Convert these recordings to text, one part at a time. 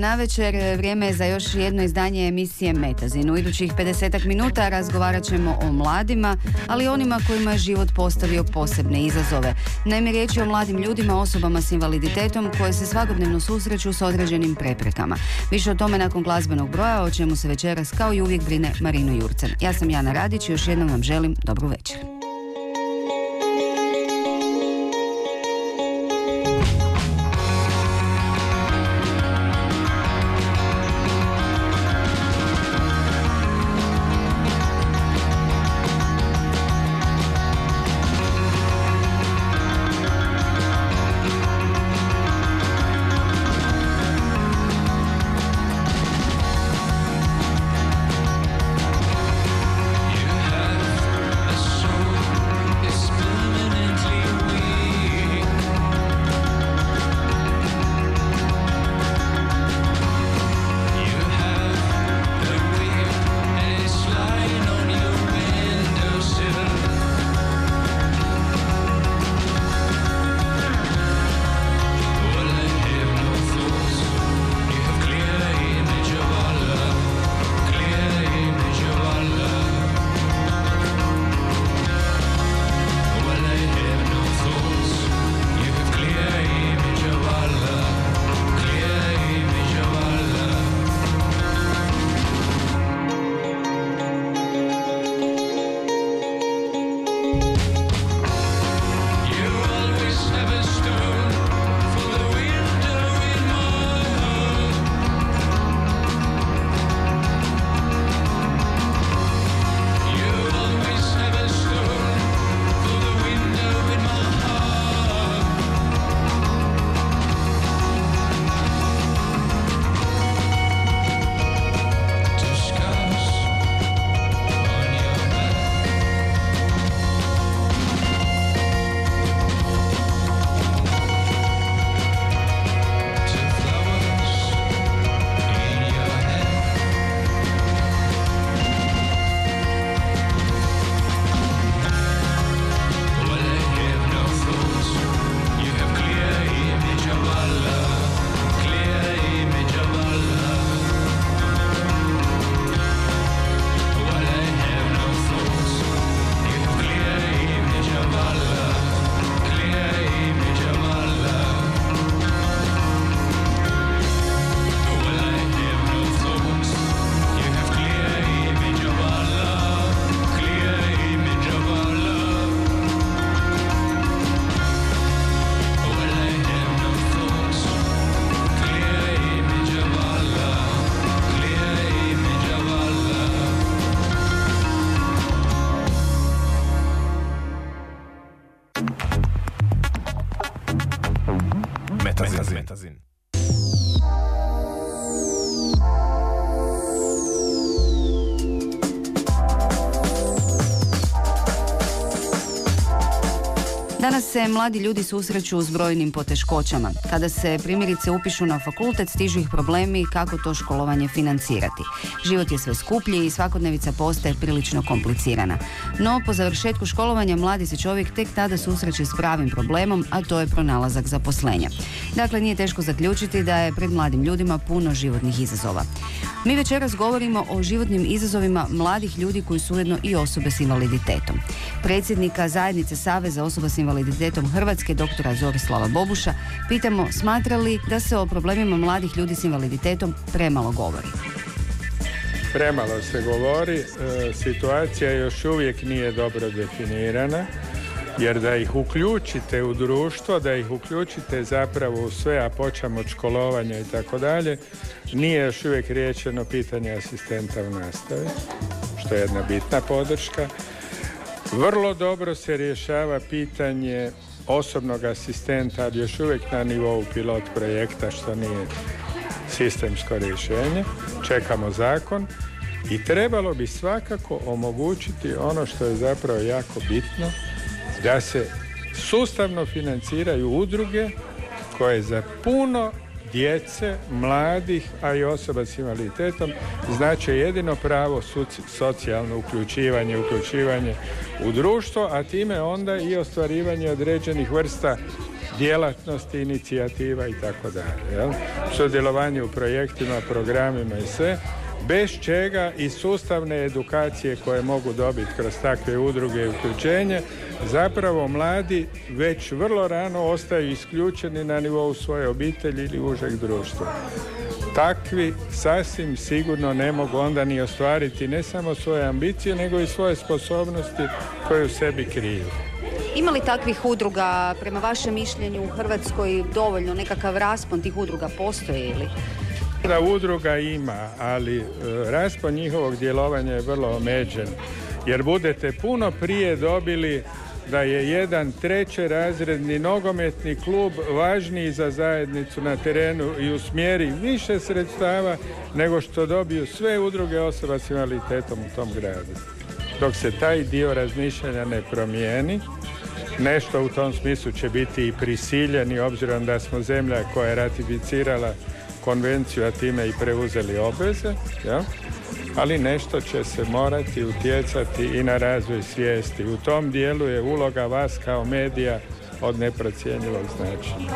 Nedjelja navečer, vrijeme je za još jedno izdanje emisije Metazin. U idućih 50 minuta razgovarat ćemo o mladima, ali onima kojima je život postavio posebne izazove. Naime, riječ je o mladim ljudima, osobama s invaliditetom koje se svakodnevno susreću s određenim preprekama. Više o tome nakon glazbenog broja, o čemu se večeras kao i uvijek brine Marino Jurcen. Ja sam Jana Radić i još jednom vam želim dobru večer. Metazin. Danas se mladi ljudi susreću s brojnim poteškoćama. Kada se primjerice upišu na fakultet, stižu ih problemi kako to školovanje financirati. Život je sve skuplji i svakodnevica postaje prilično komplicirana. No, po završetku školovanja mladi se čovjek tek tada susreće s pravim problemom, a to je pronalazak zaposlenja. Dakle, nije teško zaključiti da je pred mladim ljudima puno životnih izazova. Mi večeras govorimo o životnim izazovima mladih ljudi koji su ujedno i osobe s invaliditetom. Predsjednika zajednice Saveza osoba s invaliditetom Hrvatske, doktora Zorislava Bobuša, pitamo smatra li da se o problemima mladih ljudi s invaliditetom premalo govori. Premalo se govori, e, situacija još uvijek nije dobro definirana, jer da ih uključite u društvo, da ih uključite zapravo u sve, a počemo od školovanja i tako dalje, nije još uvijek riješeno pitanje asistenta u nastavi, što je jedna bitna podrška. Vrlo dobro se rješava pitanje osobnog asistenta, ali još uvijek na nivou pilot projekta, što nije sistemsko rješenje. Čekamo zakon i trebalo bi svakako omogućiti ono što je zapravo jako bitno, da se sustavno financiraju udruge koje za puno djece, mladih, a i osoba s invaliditetom znači jedino pravo socijalno uključivanje, uključivanje u društvo, a time onda i ostvarivanje određenih vrsta djelatnosti, inicijativa i tako dalje. Sudjelovanje u projektima, programima i sve, bez čega i sustavne edukacije koje mogu dobiti kroz takve udruge i uključenje, zapravo mladi već vrlo rano ostaju isključeni na nivou svoje obitelji ili užeg društva. Takvi sasvim sigurno ne mogu onda ni ostvariti ne samo svoje ambicije, nego i svoje sposobnosti koje u sebi kriju. Ima li takvih udruga, prema vašem mišljenju, u Hrvatskoj dovoljno nekakav raspon tih udruga postoji ili? Da udruga ima, ali e, raspon njihovog djelovanja je vrlo omeđen. Jer budete puno prije dobili da je jedan treće razredni nogometni klub važniji za zajednicu na terenu i usmjeri više sredstava nego što dobiju sve udruge osoba s invaliditetom u tom gradu. Dok se taj dio razmišljanja ne promijeni, nešto u tom smislu će biti i prisiljeni obzirom da smo zemlja koja je ratificirala konvenciju, a time i preuzeli obveze, ja? ali nešto će se morati utjecati i na razvoj svijesti. U tom dijelu je uloga vas kao medija od neprocjenjivog značenja.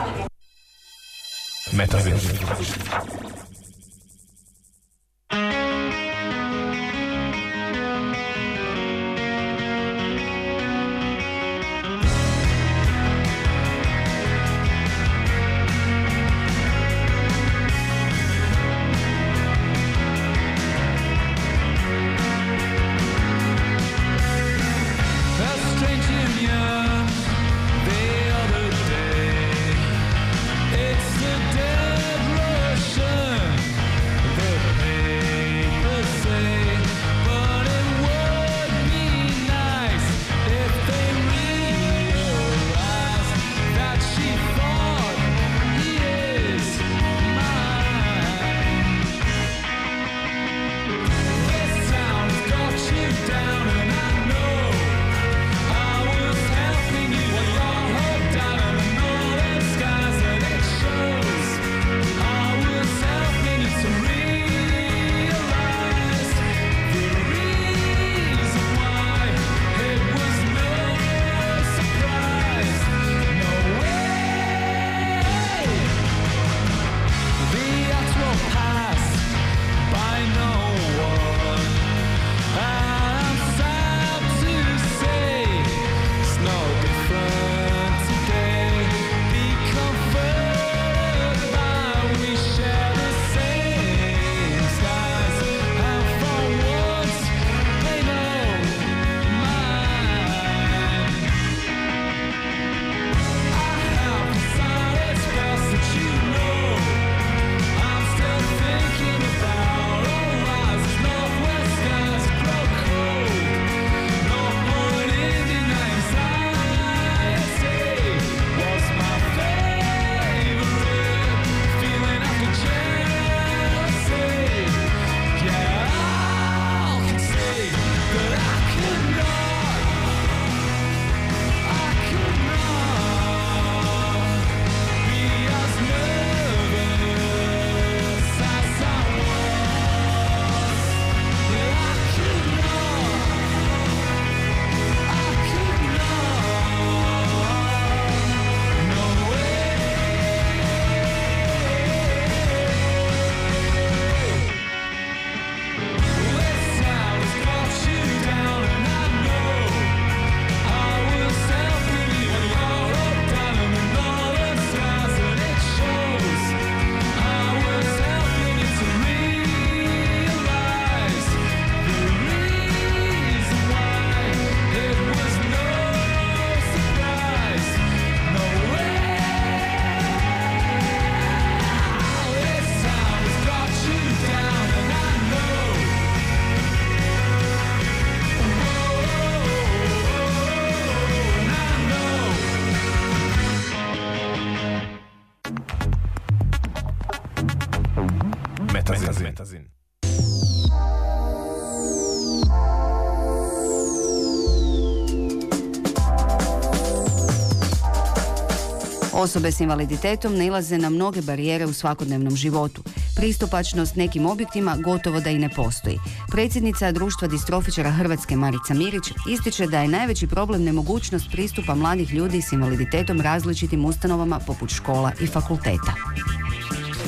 Osobe s invaliditetom nailaze na mnoge barijere u svakodnevnom životu. Pristupačnost nekim objektima gotovo da i ne postoji. Predsjednica društva distrofičara Hrvatske Marica Mirić ističe da je najveći problem nemogućnost pristupa mladih ljudi s invaliditetom različitim ustanovama poput škola i fakulteta.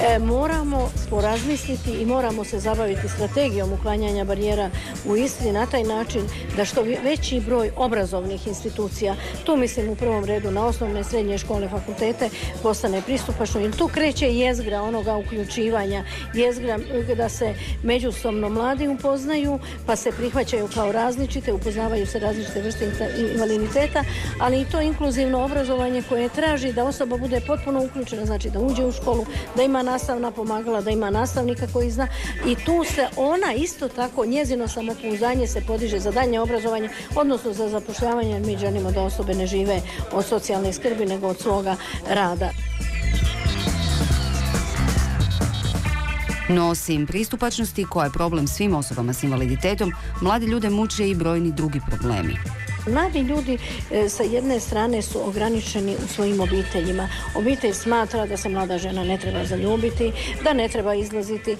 E, moramo porazmisliti i moramo se zabaviti strategijom uklanjanja barijera u Istri na taj način da što veći broj obrazovnih institucija, tu mislim u prvom redu na osnovne, srednje škole, fakultete, postane pristupačno. Jer tu kreće jezgra onoga uključivanja, jezgra da se međusobno mladi upoznaju, pa se prihvaćaju kao različite, upoznavaju se različite vrste invaliditeta, ali i to inkluzivno obrazovanje koje traži da osoba bude potpuno uključena, znači da uđe u školu, da ima nastavna pomagala, da ima nastavnika koji zna i tu se ona isto tako, njezino samopouzdanje se podiže za daljnje obrazovanje, odnosno za zapošljavanje, jer mi želimo da osobe ne žive od socijalne skrbi, nego od svoga rada. No, osim pristupačnosti, koja je problem svim osobama s invaliditetom, mladi ljude muče i brojni drugi problemi. Mladi ljudi e, sa jedne strane su ograničeni u svojim obiteljima. Obitelj smatra da se mlada žena ne treba zaljubiti, da ne treba izlaziti.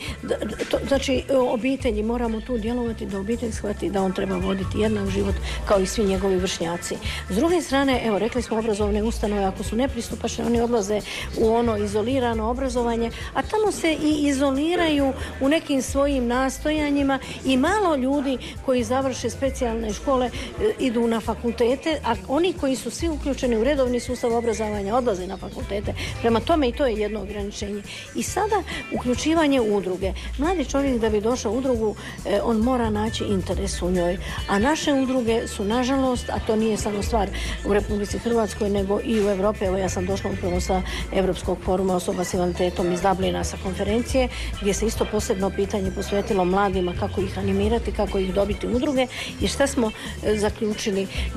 znači, obitelji moramo tu djelovati da obitelj shvati da on treba voditi jednak život kao i svi njegovi vršnjaci. S druge strane, evo, rekli smo obrazovne ustanove, ako su nepristupačne, oni odlaze u ono izolirano obrazovanje, a tamo se i izoliraju u nekim svojim nastojanjima i malo ljudi koji završe specijalne škole e, idu na na fakultete, a oni koji su svi uključeni u redovni sustav obrazovanja odlaze na fakultete. Prema tome i to je jedno ograničenje. I sada uključivanje udruge. Mladi čovjek da bi došao u udrugu, e, on mora naći interes u njoj. A naše udruge su nažalost, a to nije samo stvar u Republici Hrvatskoj, nego i u Europi. Evo ja sam došla upravo sa Europskog foruma osoba s invaliditetom iz Dublina sa konferencije, gdje se isto posebno pitanje posvetilo mladima kako ih animirati, kako ih dobiti udruge i šta smo e,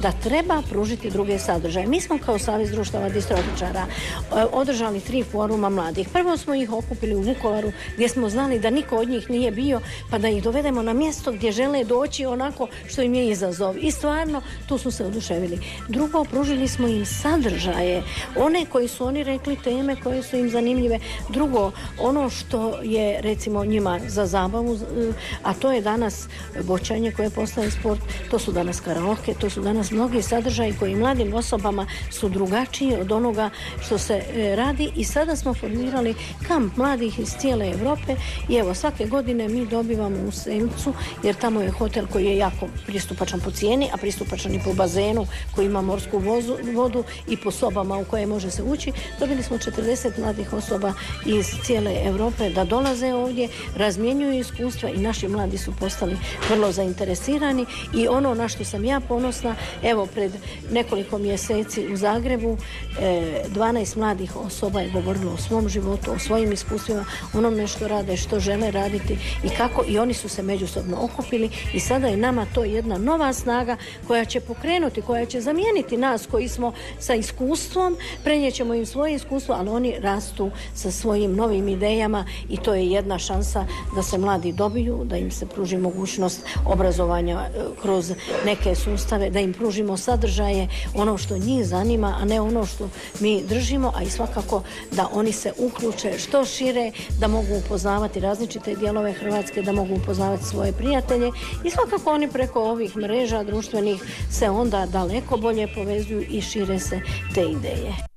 da treba pružiti druge sadržaje. Mi smo kao Savez društava distrofičara e, održali tri foruma mladih. Prvo smo ih okupili u Vukovaru gdje smo znali da niko od njih nije bio pa da ih dovedemo na mjesto gdje žele doći onako što im je izazov. I stvarno tu su se oduševili. Drugo, pružili smo im sadržaje, one koji su oni rekli teme koje su im zanimljive. Drugo, ono što je recimo njima za zabavu, e, a to je danas bočanje koje postaje sport, to su danas karaoke, to su danas mnogi sadržaji koji mladim osobama su drugačiji od onoga što se e, radi i sada smo formirali kamp mladih iz cijele Europe i evo svake godine mi dobivamo u Semcu jer tamo je hotel koji je jako pristupačan po cijeni, a pristupačan i po bazenu koji ima morsku vozu, vodu i po sobama u koje može se ući. Dobili smo 40 mladih osoba iz cijele Europe da dolaze ovdje, razmjenjuju iskustva i naši mladi su postali vrlo zainteresirani i ono na što sam ja ponosna Evo, pred nekoliko mjeseci u Zagrebu 12 e, mladih osoba je govorilo o svom životu, o svojim iskustvima, onome što rade, što žele raditi i kako i oni su se međusobno okupili i sada je nama to jedna nova snaga koja će pokrenuti, koja će zamijeniti nas koji smo sa iskustvom, prenijećemo im svoje iskustvo, ali oni rastu sa svojim novim idejama i to je jedna šansa da se mladi dobiju, da im se pruži mogućnost obrazovanja e, kroz neke sustave, da im pružimo sadržaje, ono što njih zanima, a ne ono što mi držimo, a i svakako da oni se uključe što šire, da mogu upoznavati različite dijelove Hrvatske, da mogu upoznavati svoje prijatelje i svakako oni preko ovih mreža društvenih se onda daleko bolje povezuju i šire se te ideje.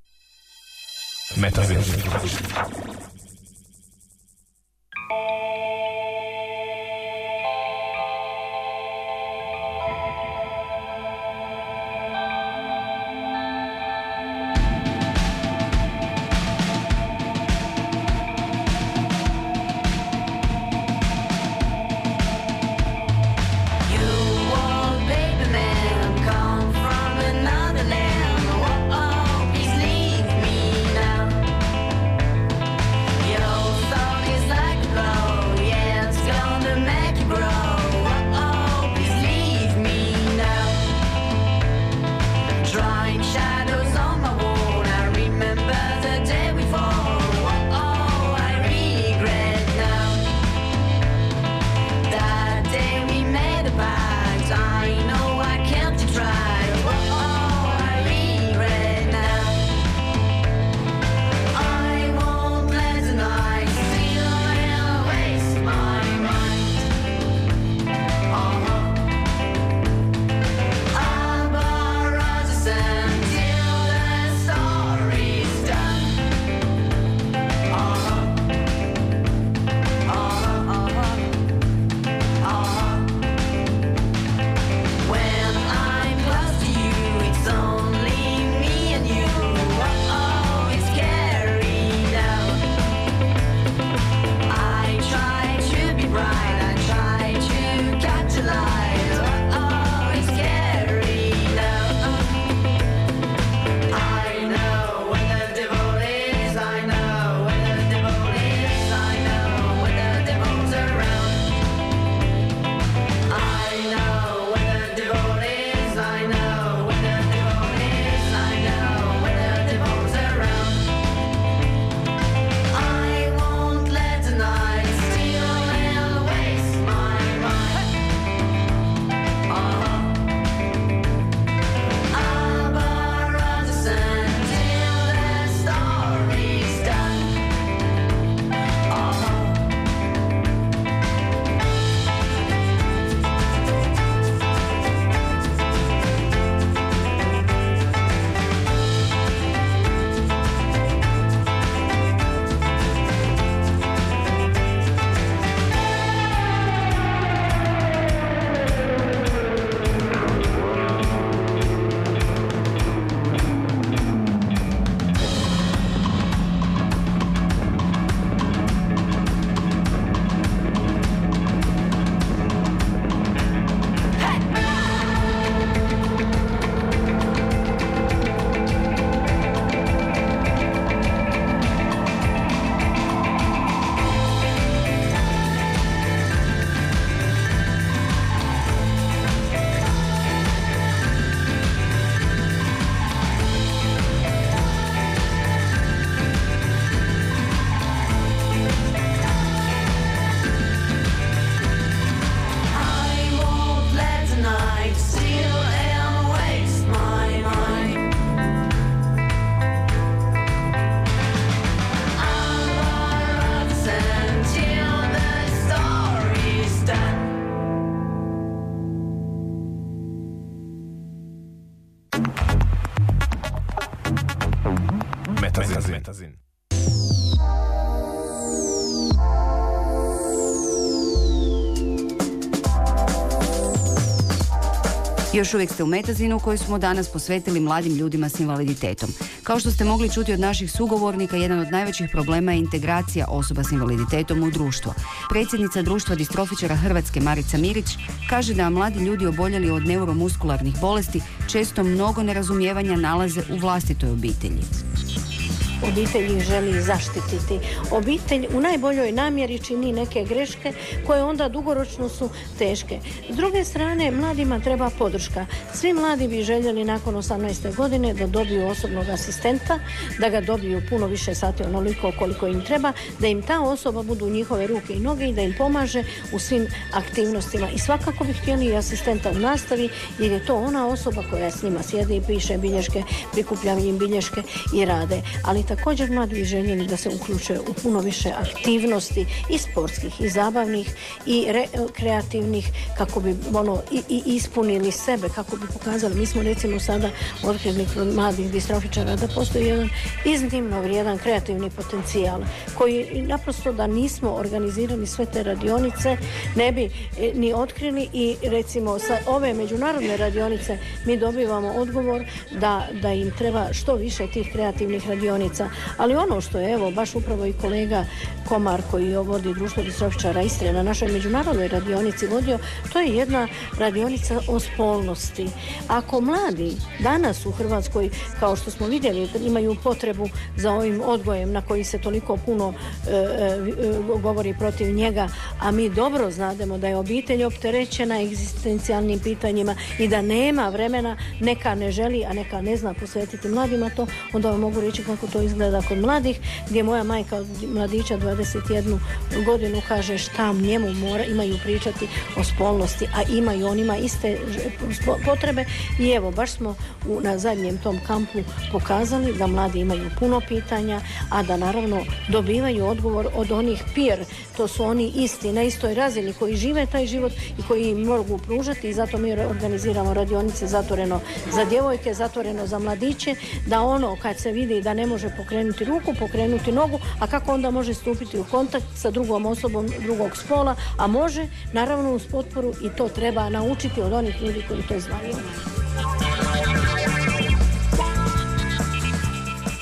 Još uvijek ste u Metazinu koji smo danas posvetili mladim ljudima s invaliditetom. Kao što ste mogli čuti od naših sugovornika, jedan od najvećih problema je integracija osoba s invaliditetom u društvo. Predsjednica društva distrofičara Hrvatske Marica Mirić kaže da mladi ljudi oboljeli od neuromuskularnih bolesti često mnogo nerazumijevanja nalaze u vlastitoj obitelji obitelj ih želi zaštititi. Obitelj u najboljoj namjeri čini neke greške koje onda dugoročno su teške. S druge strane, mladima treba podrška. Svi mladi bi željeli nakon 18. godine da dobiju osobnog asistenta, da ga dobiju puno više sati onoliko koliko im treba, da im ta osoba budu njihove ruke i noge i da im pomaže u svim aktivnostima. I svakako bi htjeli i asistenta u nastavi jer je to ona osoba koja s njima sjedi i piše bilješke, prikuplja im bilješke i rade. Ali također mladi da se uključe u puno više aktivnosti i sportskih i zabavnih i kreativnih kako bi ono i, i, ispunili sebe, kako bi pokazali. Mi smo recimo sada otkrili kod mladih distrofičara da postoji jedan iznimno vrijedan kreativni potencijal koji naprosto da nismo organizirali sve te radionice ne bi e, ni otkrili i recimo sa ove međunarodne radionice mi dobivamo odgovor da, da im treba što više tih kreativnih radionica ali ono što je, evo, baš upravo i kolega Komar koji vodi društvo distrofičara Istre na našoj međunarodnoj radionici vodio, to je jedna radionica o spolnosti. Ako mladi danas u Hrvatskoj, kao što smo vidjeli, imaju potrebu za ovim odgojem na koji se toliko puno e, e, govori protiv njega, a mi dobro znademo da je obitelj opterećena egzistencijalnim pitanjima i da nema vremena, neka ne želi, a neka ne zna posvetiti mladima to, onda vam mogu reći kako to izgleda kod mladih, gdje moja majka od mladića 21 godinu kaže šta njemu mora, imaju pričati o spolnosti, a imaju onima iste potrebe. I evo, baš smo u, na zadnjem tom kampu pokazali da mladi imaju puno pitanja, a da naravno dobivaju odgovor od onih peer, to su oni isti, na istoj razini koji žive taj život i koji im mogu pružati. I zato mi organiziramo radionice zatvoreno za djevojke, zatvoreno za mladiće, da ono kad se vidi da ne može pokrenuti ruku, pokrenuti nogu, a kako onda može stupiti u kontakt sa drugom osobom drugog spola, a može, naravno uz potporu i to treba naučiti od onih ljudi koji to znaju.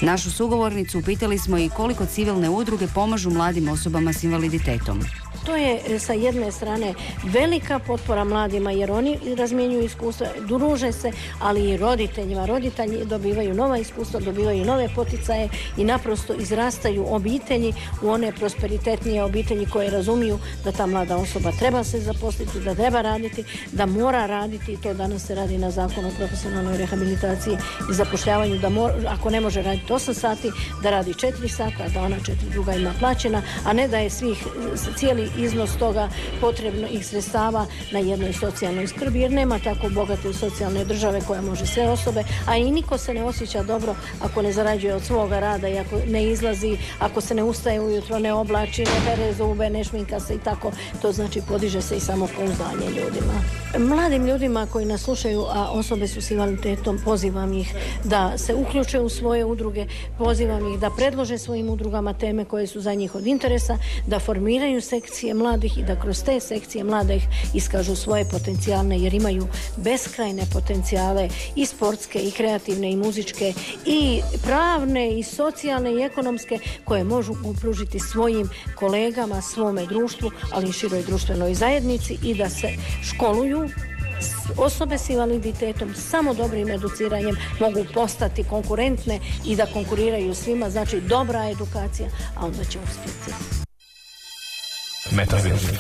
Našu sugovornicu upitali smo i koliko civilne udruge pomažu mladim osobama s invaliditetom. To je e, sa jedne strane velika potpora mladima jer oni razmjenjuju iskustva, druže se, ali i roditeljima. Roditelji dobivaju nova iskustva, dobivaju nove poticaje i naprosto izrastaju obitelji u one prosperitetnije obitelji koje razumiju da ta mlada osoba treba se zaposliti, da treba raditi, da mora raditi i to danas se radi na zakonu o profesionalnoj rehabilitaciji i zapošljavanju da ako ne može raditi 8 sati, da radi 4 sata, da ona četiri druga ima plaćena, a ne da je svih cijeli iznos toga potrebno ih sredstava na jednoj socijalnoj skrbi jer nema tako bogate socijalne države koja može sve osobe, a i niko se ne osjeća dobro ako ne zarađuje od svoga rada i ako ne izlazi, ako se ne ustaje ujutro, ne oblači, ne bere zube, ne šminka se i tako, to znači podiže se i samopouzdanje ljudima. Mladim ljudima koji nas slušaju, a osobe su s invaliditetom, pozivam ih da se uključe u svoje udruge, pozivam ih da predlože svojim udrugama teme koje su za njih od interesa, da formiraju sekcije sekcije mladih i da kroz te sekcije mladih iskažu svoje potencijale jer imaju beskrajne potencijale i sportske i kreativne i muzičke i pravne i socijalne i ekonomske koje možu upružiti svojim kolegama, svome društvu, ali i široj društvenoj zajednici i da se školuju osobe s invaliditetom samo dobrim educiranjem mogu postati konkurentne i da konkuriraju svima, znači dobra edukacija, a onda će uspjeti. Metaverso.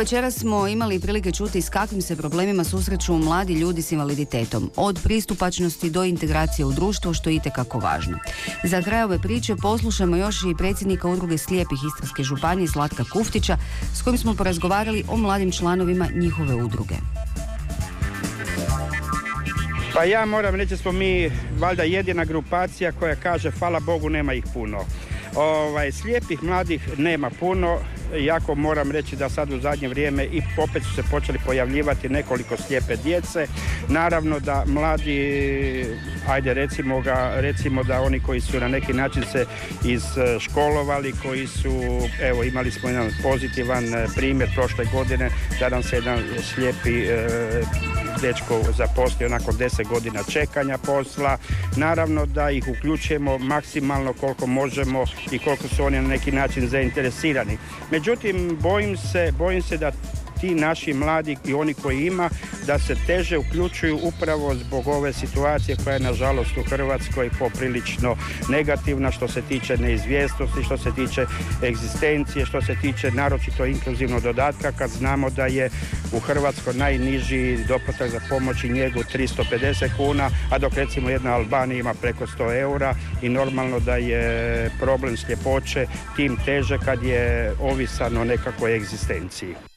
Evo večeras smo imali prilike čuti s kakvim se problemima susreću mladi ljudi s invaliditetom. Od pristupačnosti do integracije u društvo, što je itekako važno. Za kraj ove priče poslušajmo još i predsjednika udruge slijepih Istarske županije Zlatka Kuftića s kojim smo porazgovarali o mladim članovima njihove udruge. Pa ja moram reći smo mi valjda jedina grupacija koja kaže hvala Bogu nema ih puno. Ovaj, slijepih mladih nema puno, jako moram reći da sad u zadnje vrijeme i opet su se počeli pojavljivati nekoliko slijepe djece. Naravno da mladi, ajde recimo ga, recimo da oni koji su na neki način se izškolovali, koji su, evo imali smo jedan pozitivan eh, primjer prošle godine da nam se jedan slijepi e, dečko zaposlio nakon 10 godina čekanja posla. Naravno da ih uključujemo maksimalno koliko možemo i koliko su oni na neki način zainteresirani. Međutim, bojim se, bojim se da ti naši mladi i oni koji ima da se teže uključuju upravo zbog ove situacije koja je nažalost u Hrvatskoj poprilično negativna što se tiče neizvjesnosti, što se tiče egzistencije, što se tiče naročito inkluzivnog dodatka kad znamo da je u Hrvatskoj najniži doplatak za pomoć i njegu 350 kuna, a dok recimo jedna Albanija ima preko 100 eura i normalno da je problem sljepoće tim teže kad je ovisan o nekakvoj egzistenciji.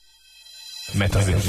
Metazin.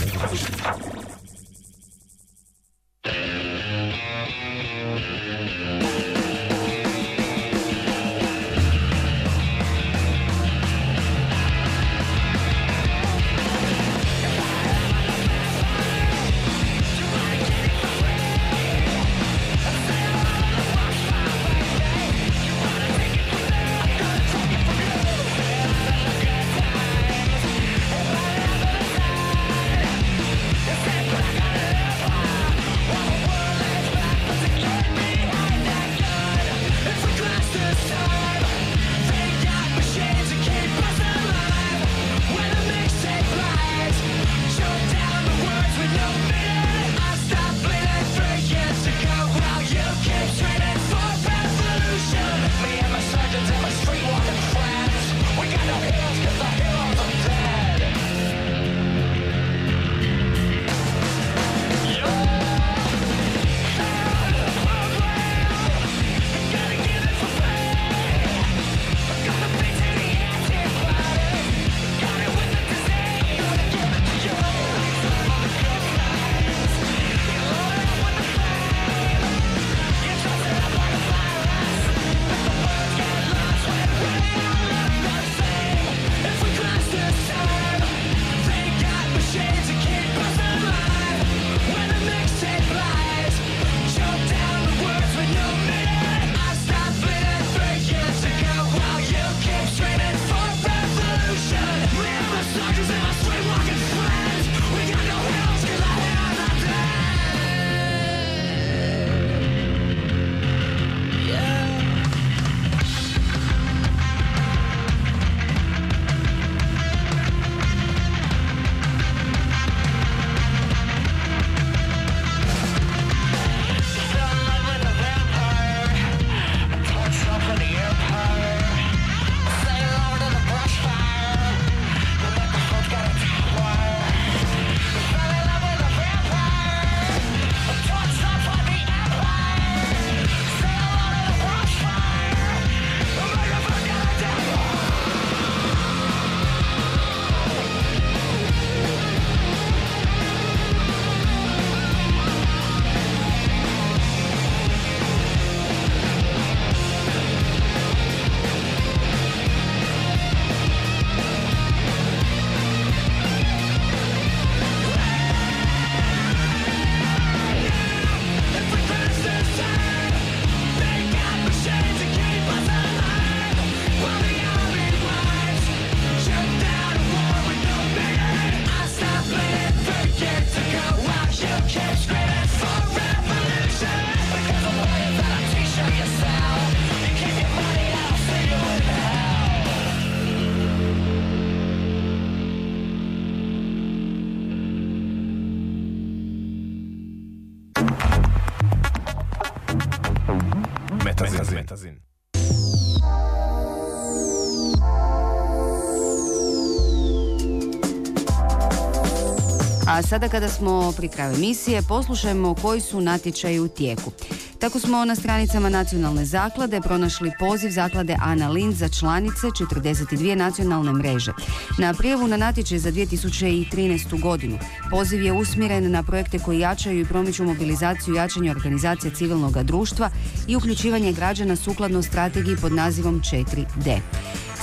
Sada kada smo pri kraju emisije, poslušajmo koji su natječaji u tijeku. Tako smo na stranicama Nacionalne zaklade pronašli poziv zaklade Ana Lind za članice 42 nacionalne mreže. Na prijavu na natječaj za 2013. godinu poziv je usmjeren na projekte koji jačaju i promiču mobilizaciju i jačanje organizacije civilnog društva i uključivanje građana sukladno strategiji pod nazivom 4D.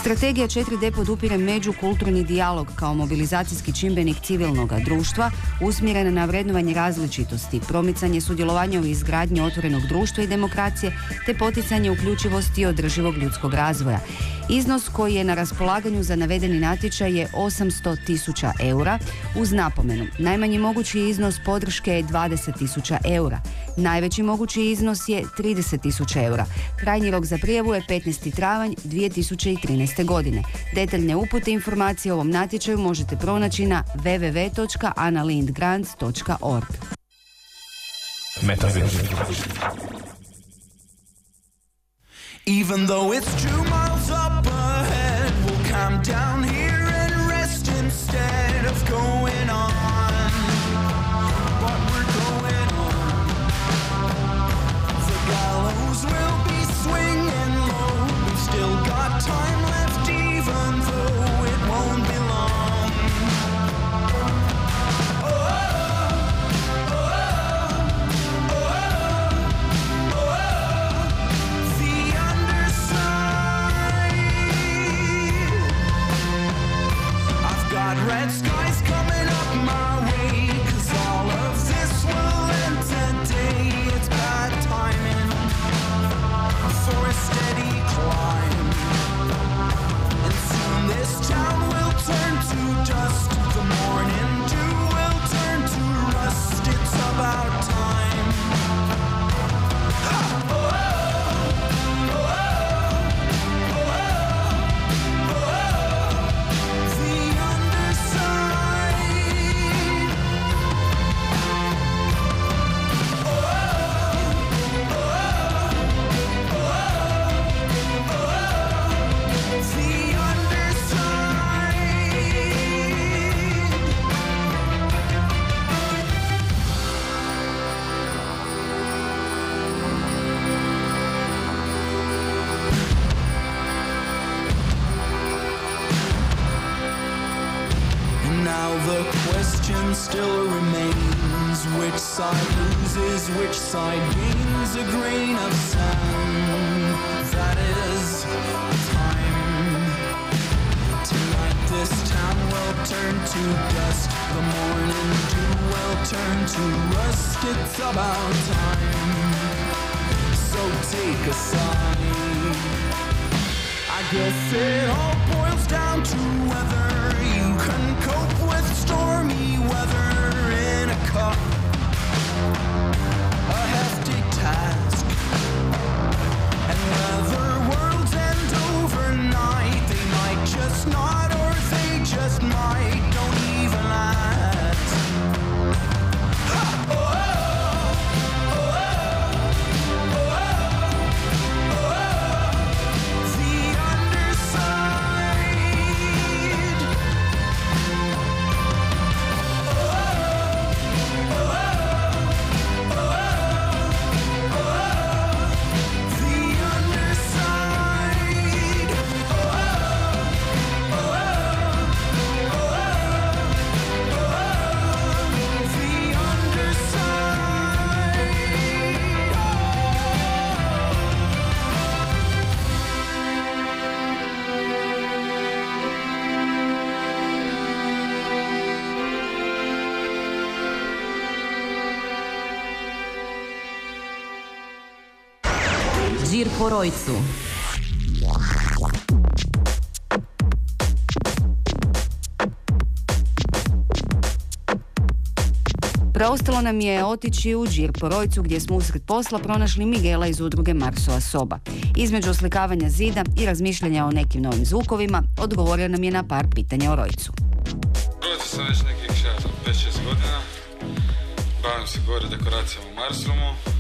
Strategija 4D podupire međukulturni dijalog kao mobilizacijski čimbenik civilnog društva usmjeren na vrednovanje različitosti, promicanje sudjelovanja u izgradnji otvorenog društva i demokracije te poticanje uključivosti i održivog ljudskog razvoja. Iznos koji je na raspolaganju za navedeni natječaj je 800 tisuća eura uz napomenu. Najmanji mogući iznos podrške je 20 tisuća eura. Najveći mogući iznos je 30 tisuća eura. Krajnji rok za prijavu je 15. travanj 2013. godine. Detaljne upute i informacije o ovom natječaju možete pronaći na www.analindgrants.org. Even though it's two miles up ahead, we'll come down here Let's go. Turn to dust. The morning dew will turn to rust. It's about time. So take a side I guess it all boils down to whether you can cope with stormy weather in a cup. A hefty task. And whether worlds end overnight, they might just not, Žir po rojcu. Preostalo nam je otići u Džir po Rojcu gdje smo usred posla pronašli Miguela iz udruge Marsova soba. Između oslikavanja zida i razmišljanja o nekim novim zvukovima, odgovorio nam je na par pitanja o Rojcu. Rojcu sam već nekih ja, 5-6 godina. Bavim se gore dekoracijama u Marsrumu.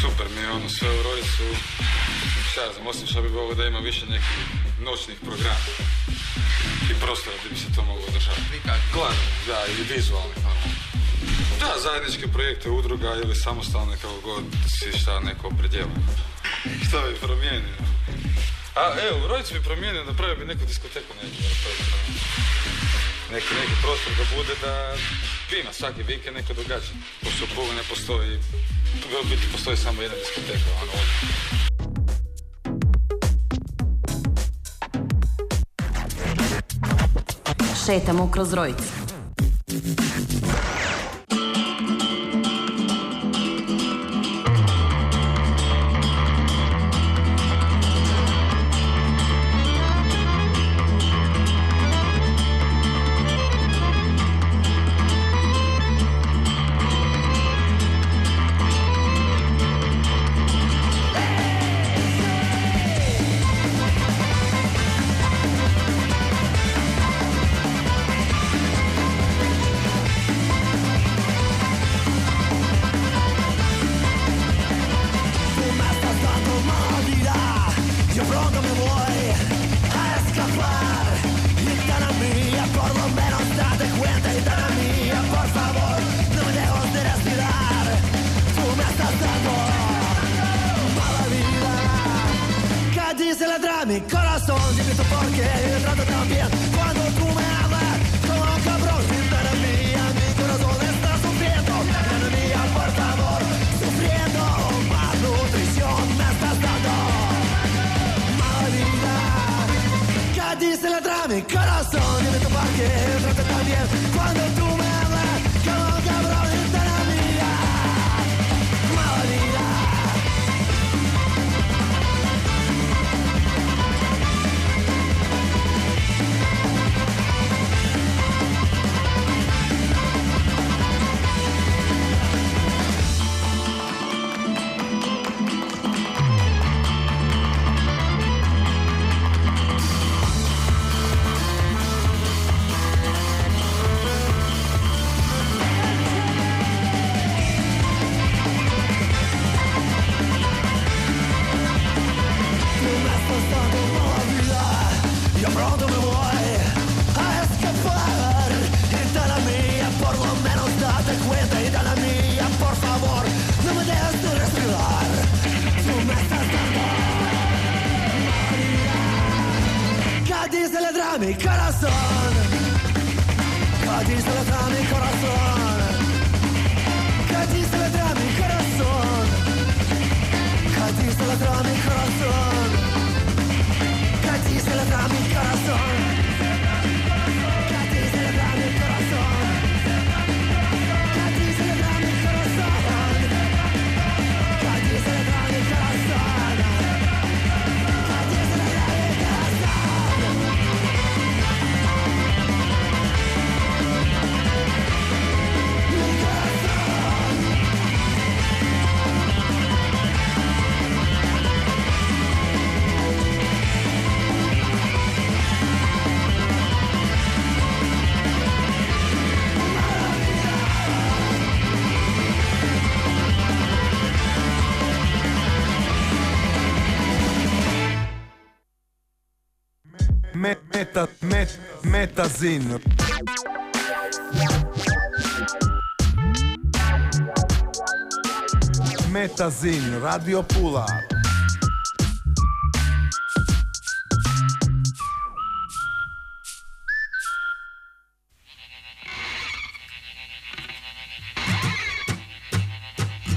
Super mi je ono, sve u Rojcu. Šta znam, osim što bi volio da ima više nekih noćnih programa i prostora gdje bi se to moglo održavati. Gledam, da, i vizualni, normalno. Da, zajedničke projekte, udruga ili samostalne, kako god si šta neko opredjela. Što bi promijenio? A, evo, u Rojcu bi promijenio, napravio bi neku diskoteku promijenio. Neki, neki prostor da bude da ima svaki vikend neko događanje. Pošto u ne postoji, u biti postoji samo jedna diskoteka, ono. Šetamo kroz Rojce. 点，关得住。Metazin. Metazin, Radio Pula.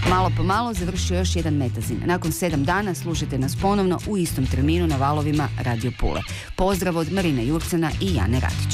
Malo po malo završio još jedan metazin. Nakon sedam dana slušajte nas ponovno u istom terminu na valovima Radio Pule. Pozdrav od Marine Jurcena i Jane Radić.